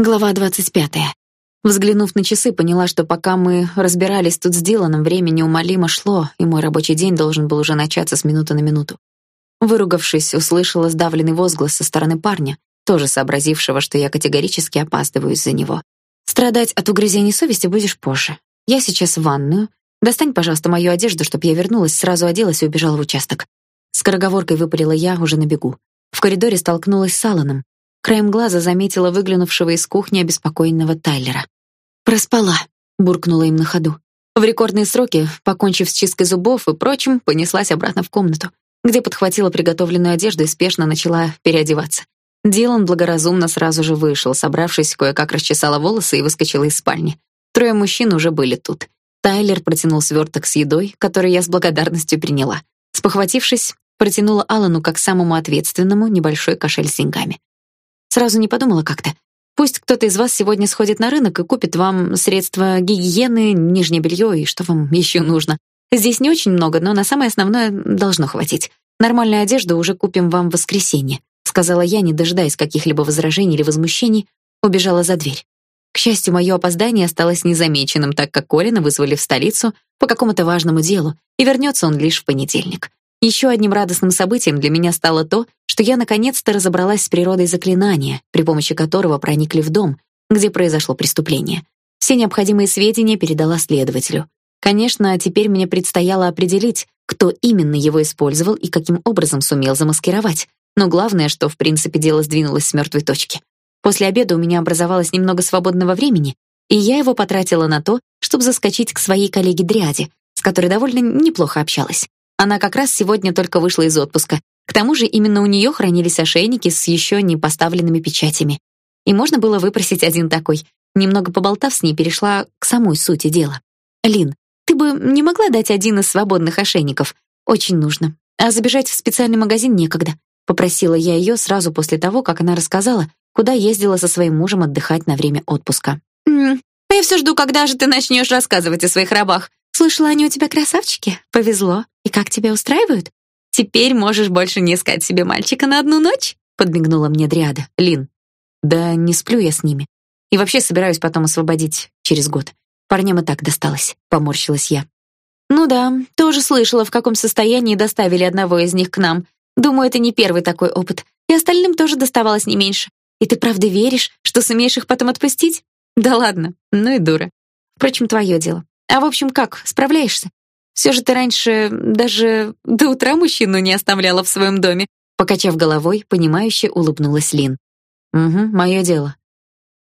Глава 25. Взглянув на часы, поняла, что пока мы разбирались тут с Диланом, время неумолимо шло, и мой рабочий день должен был уже начаться с минуты на минуту. Выругавшись, услышала сдавленный возглас со стороны парня, тоже сообразившего, что я категорически опаздываю из-за него. Страдать от угрызений совести будешь позже. Я сейчас в ванную. Достань, пожалуйста, мою одежду, чтобы я вернулась, сразу оделась и убежала в участок. Скороговоркой выпалила я уже на бегу. В коридоре столкнулась с Аланом, Краем глаза заметила выглянувшего из кухни обеспокоенного Тайлера. «Проспала», — буркнула им на ходу. В рекордные сроки, покончив с чисткой зубов и прочим, понеслась обратно в комнату, где подхватила приготовленную одежду и спешно начала переодеваться. Дилан благоразумно сразу же вышел, собравшись, кое-как расчесала волосы и выскочила из спальни. Трое мужчин уже были тут. Тайлер протянул сверток с едой, который я с благодарностью приняла. Спохватившись, протянула Алану как самому ответственному небольшой кошель с деньгами. Сразу не подумала как-то. Пусть кто-то из вас сегодня сходит на рынок и купит вам средства гигиены, нижнее белье и что вам еще нужно. Здесь не очень много, но на самое основное должно хватить. Нормальную одежду уже купим вам в воскресенье, сказала я, не дожидаясь каких-либо возражений или возмущений, убежала за дверь. К счастью, мое опоздание осталось незамеченным, так как Колина вызвали в столицу по какому-то важному делу, и вернется он лишь в понедельник. Еще одним радостным событием для меня стало то, что я наконец-то разобралась с природой заклинания, при помощи которого проникли в дом, где произошло преступление. Все необходимые сведения передала следователю. Конечно, теперь мне предстояло определить, кто именно его использовал и каким образом сумел замаскировать. Но главное, что в принципе дело сдвинулось с мертвой точки. После обеда у меня образовалось немного свободного времени, и я его потратила на то, чтобы заскочить к своей коллеге Дриаде, с которой довольно неплохо общалась. Она как раз сегодня только вышла из отпуска. К тому же именно у нее хранились ошейники с еще не поставленными печатями. И можно было выпросить один такой. Немного поболтав с ней, перешла к самой сути дела. «Лин, ты бы не могла дать один из свободных ошейников? Очень нужно. А забежать в специальный магазин некогда», — попросила я ее сразу после того, как она рассказала, куда ездила со своим мужем отдыхать на время отпуска. «М я все жду, когда же ты начнешь рассказывать о своих рабах. Слышала, они у тебя красавчики. Повезло. И как тебя устраивают? Теперь можешь больше не искать себе мальчика на одну ночь, подмигнула мне Дриада. Лин. Да не сплю я с ними. И вообще собираюсь потом освободить через год. Парням и так досталось, поморщилась я. Ну да, тоже слышала, в каком состоянии доставили одного из них к нам. Думаю, это не первый такой опыт. И остальным тоже доставалось не меньше. И ты правда веришь, что сумеешь их потом отпустить? Да ладно, ну и дура. Впрочем, твое дело. А в общем, как, справляешься? Все же ты раньше даже до утра мужчину не оставляла в своем доме. Покачав головой, понимающе улыбнулась Лин. Угу, мое дело.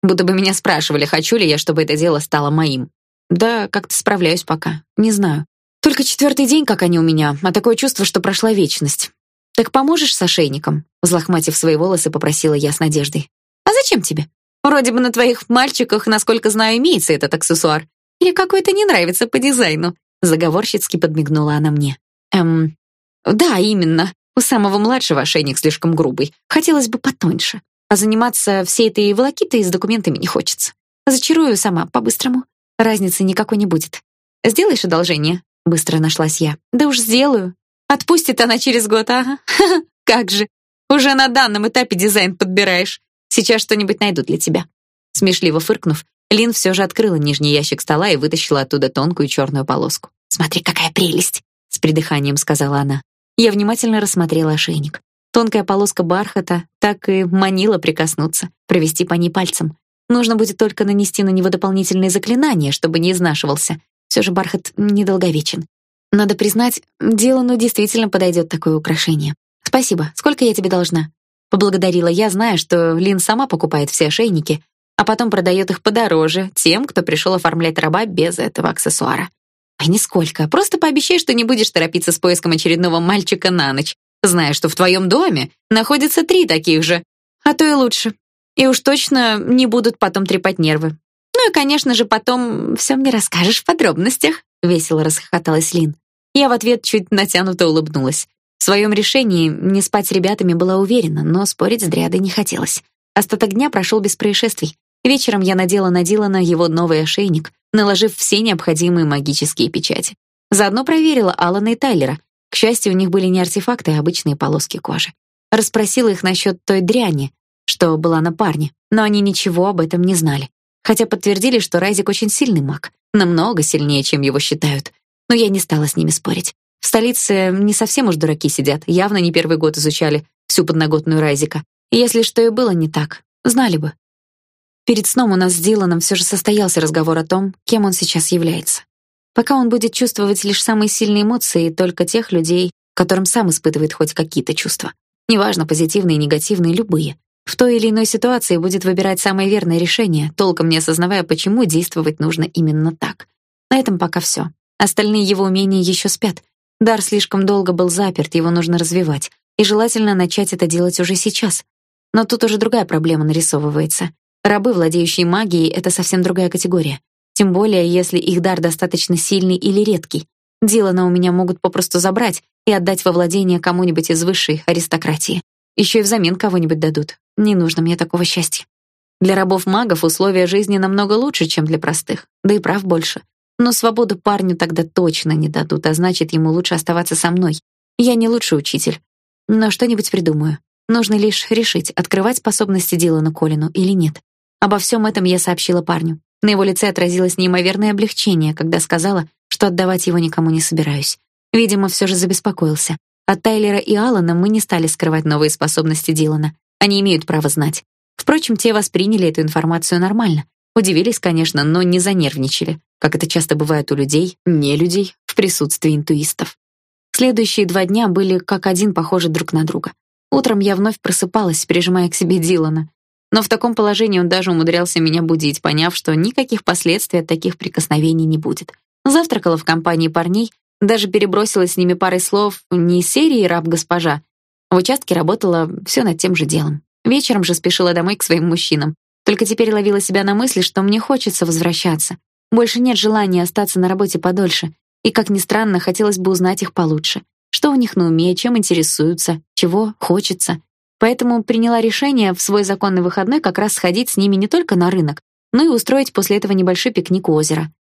Будто бы меня спрашивали, хочу ли я, чтобы это дело стало моим. Да, как-то справляюсь пока. Не знаю. Только четвертый день, как они у меня, а такое чувство, что прошла вечность. Так поможешь с ошейником? Взлохматив свои волосы, попросила я с надеждой. А зачем тебе? Вроде бы на твоих мальчиках, насколько знаю, имеется этот аксессуар. Или какой-то не нравится по дизайну?» Заговорщицки подмигнула она мне. «Эм, да, именно. У самого младшего ошейник слишком грубый. Хотелось бы потоньше. А заниматься всей этой волокитой с документами не хочется. Зачарую сама, по-быстрому. Разницы никакой не будет. Сделаешь одолжение?» Быстро нашлась я. «Да уж сделаю. Отпустит она через год, ага. Как же. Уже на данном этапе дизайн подбираешь. Сейчас что-нибудь найду для тебя». Смешливо фыркнув, Лин все же открыла нижний ящик стола и вытащила оттуда тонкую черную полоску. «Смотри, какая прелесть!» — с придыханием сказала она. Я внимательно рассмотрела ошейник. Тонкая полоска бархата так и манила прикоснуться, провести по ней пальцем. Нужно будет только нанести на него дополнительные заклинания, чтобы не изнашивался. Все же бархат недолговечен. Надо признать, Дилану действительно подойдет такое украшение. Спасибо. Сколько я тебе должна? Поблагодарила я, зная, что Лин сама покупает все ошейники, а потом продает их подороже тем, кто пришел оформлять раба без этого аксессуара. А нисколько. Просто пообещай, что не будешь торопиться с поиском очередного мальчика на ночь, зная, что в твоем доме находится три таких же, а то и лучше. И уж точно не будут потом трепать нервы. Ну и, конечно же, потом все мне расскажешь в подробностях, весело расхохоталась Лин. Я в ответ чуть натянуто улыбнулась. В своем решении не спать с ребятами была уверена, но спорить с Дриадой не хотелось. Остаток дня прошел без происшествий. Вечером я надела на Дилана его новый ошейник, наложив все необходимые магические печати. Заодно проверила Алана и Тайлера. К счастью, у них были не артефакты, а обычные полоски кожи. Расспросила их насчет той дряни, что была на парне, но они ничего об этом не знали. Хотя подтвердили, что Райзик очень сильный маг, намного сильнее, чем его считают. Но я не стала с ними спорить. В столице не совсем уж дураки сидят, явно не первый год изучали всю подноготную Райзика. Если что и было не так, знали бы. Перед сном у нас с Диланом все же состоялся разговор о том, кем он сейчас является. Пока он будет чувствовать лишь самые сильные эмоции только тех людей, которым сам испытывает хоть какие-то чувства. Неважно, позитивные, негативные, любые. В той или иной ситуации будет выбирать самое верное решение, толком не осознавая, почему действовать нужно именно так. На этом пока все. Остальные его умения еще спят. Дар слишком долго был заперт, его нужно развивать, и желательно начать это делать уже сейчас. Но тут уже другая проблема нарисовывается. Рабы, владеющие магией это совсем другая категория. Тем более, если их дар достаточно сильный или редкий. Дилана у меня могут попросту забрать и отдать во владение кому-нибудь из высшей аристократии. Еще и взамен кого-нибудь дадут. Не нужно мне такого счастья. Для рабов-магов условия жизни намного лучше, чем для простых, да и прав больше. Но свободу парню тогда точно не дадут, а значит, ему лучше оставаться со мной. Я не лучший учитель. Но что-нибудь придумаю. Нужно лишь решить, открывать способности Дилана Колину или нет. Обо всем этом я сообщила парню. На его лице отразилось неимоверное облегчение, когда сказала, что отдавать его никому не собираюсь. Видимо, все же забеспокоился. От Тайлера и Алана мы не стали скрывать новые способности Дилана. Они имеют право знать. Впрочем, те восприняли эту информацию нормально. Удивились, конечно, но не занервничали как это часто бывает у людей, не людей, в присутствии интуистов. Следующие два дня были как один похожи друг на друга. Утром я вновь просыпалась, прижимая к себе Дилана. Но в таком положении он даже умудрялся меня будить, поняв, что никаких последствий от таких прикосновений не будет. Завтракала в компании парней, даже перебросилась с ними парой слов не из серии «Раб-госпожа». В участке работала все над тем же делом. Вечером же спешила домой к своим мужчинам. Только теперь ловила себя на мысли, что мне хочется возвращаться. Больше нет желания остаться на работе подольше, и, как ни странно, хотелось бы узнать их получше. Что у них на уме, чем интересуются, чего хочется. Поэтому приняла решение в свой законный выходной как раз сходить с ними не только на рынок, но и устроить после этого небольшой пикник у озера.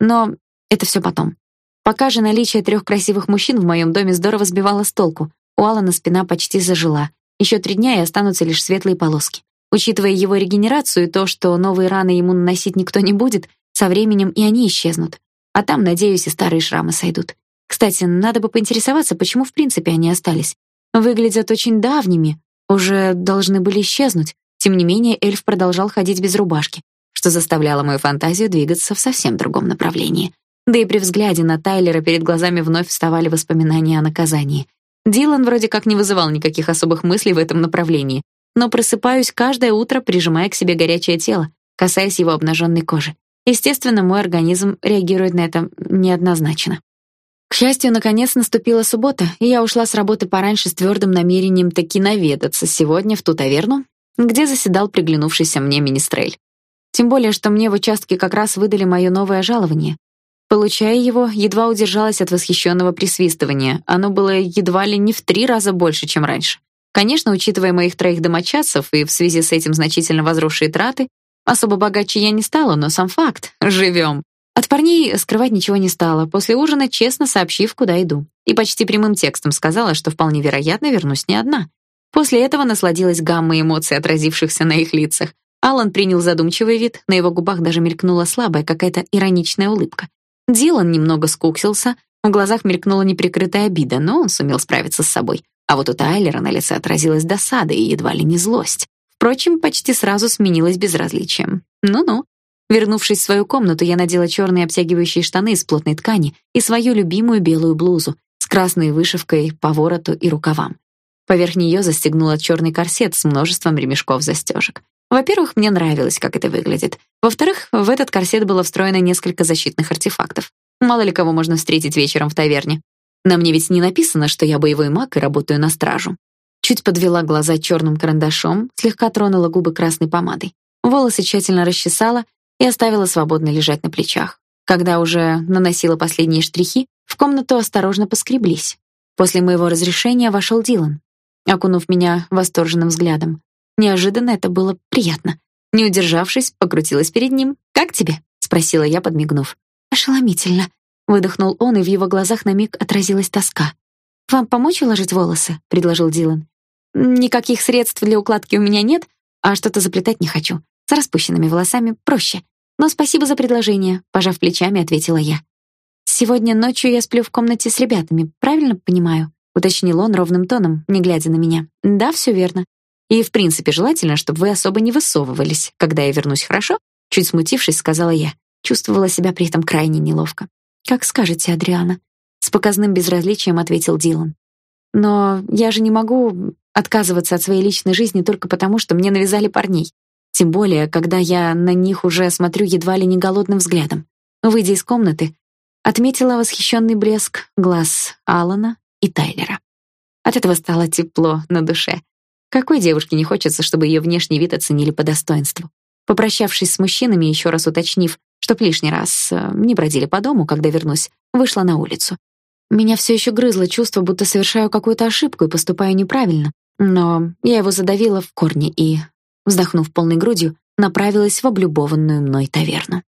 Но это все потом. Пока же наличие трех красивых мужчин в моем доме здорово сбивало с толку. У Алана спина почти зажила. Еще три дня и останутся лишь светлые полоски. Учитывая его регенерацию и то, что новые раны ему наносить никто не будет, со временем и они исчезнут. А там, надеюсь, и старые шрамы сойдут. Кстати, надо бы поинтересоваться, почему в принципе они остались. Выглядят очень давними, уже должны были исчезнуть. Тем не менее, эльф продолжал ходить без рубашки, что заставляло мою фантазию двигаться в совсем другом направлении. Да и при взгляде на Тайлера перед глазами вновь вставали воспоминания о наказании. Дилан вроде как не вызывал никаких особых мыслей в этом направлении, но просыпаюсь каждое утро, прижимая к себе горячее тело, касаясь его обнаженной кожи. Естественно, мой организм реагирует на это неоднозначно. К счастью, наконец наступила суббота, и я ушла с работы пораньше с твердым намерением таки наведаться сегодня в ту таверну, где заседал приглянувшийся мне министрель. Тем более, что мне в участке как раз выдали мое новое жалование. Получая его, едва удержалась от восхищенного присвистывания. Оно было едва ли не в три раза больше, чем раньше. Конечно, учитывая моих троих домочадцев и в связи с этим значительно возросшие траты, Особо богаче я не стала, но сам факт — живем. От парней скрывать ничего не стала, после ужина честно сообщив, куда иду. И почти прямым текстом сказала, что вполне вероятно вернусь не одна. После этого насладилась гаммой эмоций, отразившихся на их лицах. Алан принял задумчивый вид, на его губах даже мелькнула слабая какая-то ироничная улыбка. Дилан немного скуксился, в глазах мелькнула неприкрытая обида, но он сумел справиться с собой. А вот у Тайлера на лице отразилась досада и едва ли не злость. Впрочем, почти сразу сменилось безразличием. Ну-ну. Вернувшись в свою комнату, я надела черные обтягивающие штаны из плотной ткани и свою любимую белую блузу с красной вышивкой по вороту и рукавам. Поверх нее застегнула черный корсет с множеством ремешков-застежек. Во-первых, мне нравилось, как это выглядит. Во-вторых, в этот корсет было встроено несколько защитных артефактов. Мало ли кого можно встретить вечером в таверне. На мне ведь не написано, что я боевой маг и работаю на стражу. Чуть подвела глаза черным карандашом, слегка тронула губы красной помадой. Волосы тщательно расчесала и оставила свободно лежать на плечах. Когда уже наносила последние штрихи, в комнату осторожно поскреблись. После моего разрешения вошел Дилан, окунув меня восторженным взглядом. Неожиданно это было приятно. Не удержавшись, покрутилась перед ним. «Как тебе?» — спросила я, подмигнув. «Ошеломительно», — выдохнул он, и в его глазах на миг отразилась тоска. «Вам помочь уложить волосы?» — предложил Дилан. Никаких средств для укладки у меня нет, а что-то заплетать не хочу. С распущенными волосами проще. Но спасибо за предложение, пожав плечами, ответила я. Сегодня ночью я сплю в комнате с ребятами, правильно понимаю? уточнил он ровным тоном, не глядя на меня. Да, все верно. И в принципе желательно, чтобы вы особо не высовывались, когда я вернусь, хорошо? Чуть смутившись, сказала я. Чувствовала себя при этом крайне неловко. Как скажете, Адриана, с показным безразличием ответил Дилан. Но я же не могу отказываться от своей личной жизни только потому, что мне навязали парней. Тем более, когда я на них уже смотрю едва ли не голодным взглядом. Выйдя из комнаты, отметила восхищенный блеск глаз Алана и Тайлера. От этого стало тепло на душе. Какой девушке не хочется, чтобы ее внешний вид оценили по достоинству? Попрощавшись с мужчинами, еще раз уточнив, чтоб лишний раз э, не бродили по дому, когда вернусь, вышла на улицу. Меня все еще грызло чувство, будто совершаю какую-то ошибку и поступаю неправильно, но я его задавила в корне и, вздохнув полной грудью, направилась в облюбованную мной таверну.